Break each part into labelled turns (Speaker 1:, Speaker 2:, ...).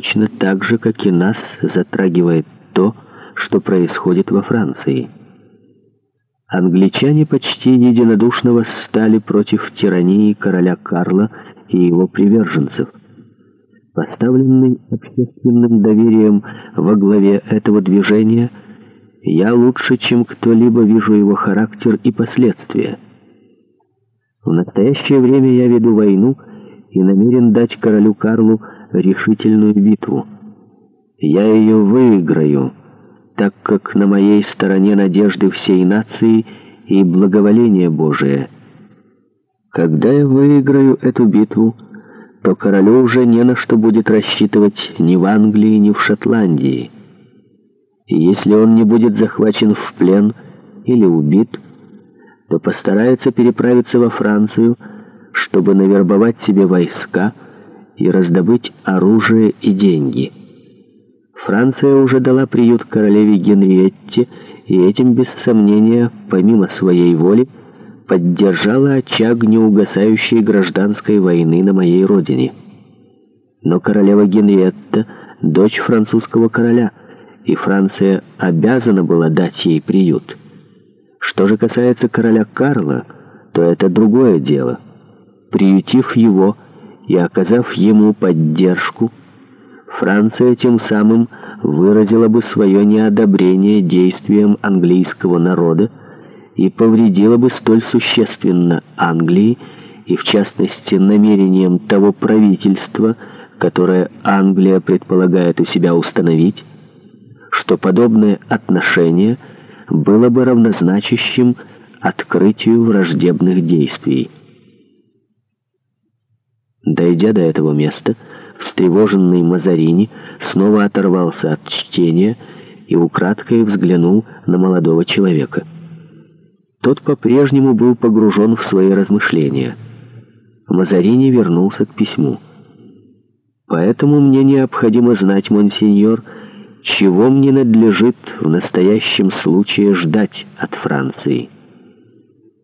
Speaker 1: точно так же, как и нас, затрагивает то, что происходит во Франции. Англичане почти единодушно восстали против тирании короля Карла и его приверженцев. Поставленный общественным доверием во главе этого движения, я лучше, чем кто-либо вижу его характер и последствия. В настоящее время я веду войну и намерен дать королю Карлу решительную битву. Я ее выиграю, так как на моей стороне надежды всей нации и благоволение Божие. Когда я выиграю эту битву, то королю уже не на что будет рассчитывать ни в Англии, ни в Шотландии. И если он не будет захвачен в плен или убит, то постарается переправиться во Францию, чтобы навербовать себе войска, и раздобыть оружие и деньги. Франция уже дала приют королеве Генриетте, и этим, без сомнения, помимо своей воли, поддержала очаг неугасающей гражданской войны на моей родине. Но королева Генриетта – дочь французского короля, и Франция обязана была дать ей приют. Что же касается короля Карла, то это другое дело. Приютив его – и оказав ему поддержку, Франция тем самым выразила бы свое неодобрение действиям английского народа и повредила бы столь существенно Англии и, в частности, намерением того правительства, которое Англия предполагает у себя установить, что подобное отношение было бы равнозначащим открытию враждебных действий. Дойдя до этого места, встревоженный Мазарини снова оторвался от чтения и украдкой взглянул на молодого человека. Тот по-прежнему был погружен в свои размышления. Мазарини вернулся к письму. «Поэтому мне необходимо знать, монсеньор, чего мне надлежит в настоящем случае ждать от Франции.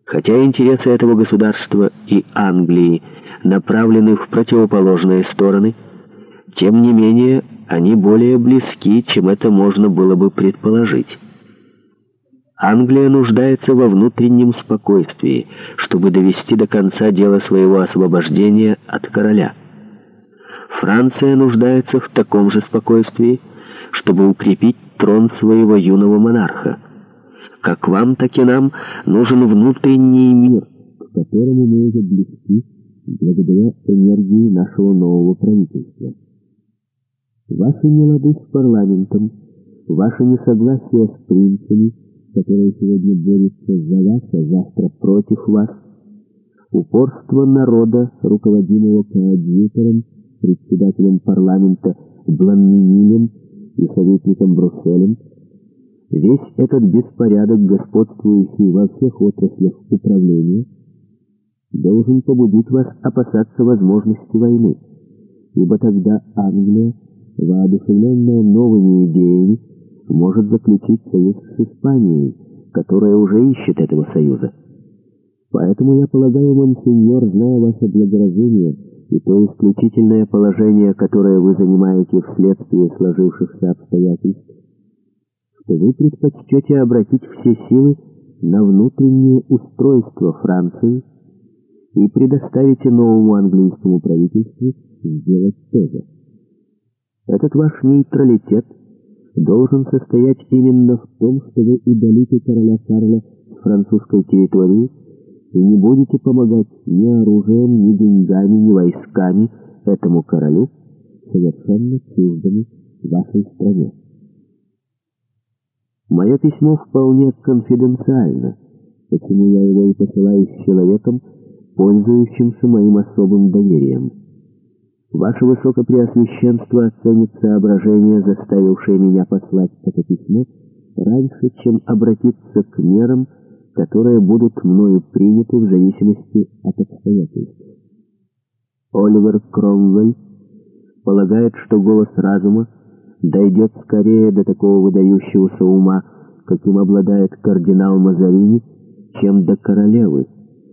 Speaker 1: Хотя интересы этого государства и Англии – направлены в противоположные стороны, тем не менее они более близки, чем это можно было бы предположить. Англия нуждается во внутреннем спокойствии, чтобы довести до конца дело своего освобождения от короля. Франция нуждается в таком же спокойствии, чтобы укрепить трон своего юного монарха. Как вам, так и нам нужен внутренний мир, к которому мы уже близки, благодаря энергии нашего нового правительства. Ваши нелады с парламентом, ваше несогласие с принцами, которые сегодня борются за вас, а завтра против вас, упорство народа, руководимого коадьютором, председателем парламента Бламинилем и советником Брусселем, весь этот беспорядок, господствующий во всех отраслях управления, должен побудить вас опасаться возможности войны, ибо тогда Англия, воодушевленная новыми идеями, может заключить союз с Испанией, которая уже ищет этого союза. Поэтому я полагаю, монсеньор, зная ваше благоразумие и то исключительное положение, которое вы занимаете вследствие сложившихся обстоятельств, что вы предпочтете обратить все силы на внутреннее устройство Франции – и предоставите новому английскому правительству сделать то же. Этот ваш нейтралитет должен состоять именно в том, что вы удалите короля Карла с французской территории и не будете помогать ни оружием, ни деньгами, ни войсками этому королю, совершенно чуждому вашей стране. Мое письмо вполне конфиденциально, почему я его и посылаю с человеком, пользующимся моим особым доверием. Ваше Высокопреосвященство оценит соображение, заставившее меня послать это письмо, раньше, чем обратиться к мерам, которые будут мною приняты в зависимости от обстоятельств. Оливер Кромвель полагает, что голос разума дойдет скорее до такого выдающегося ума, каким обладает кардинал Мазарини, чем до королевы,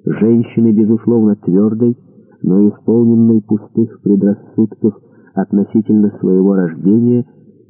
Speaker 1: женщины, безусловно, твердой, но исполненной пустых предрассудков относительно своего рождения –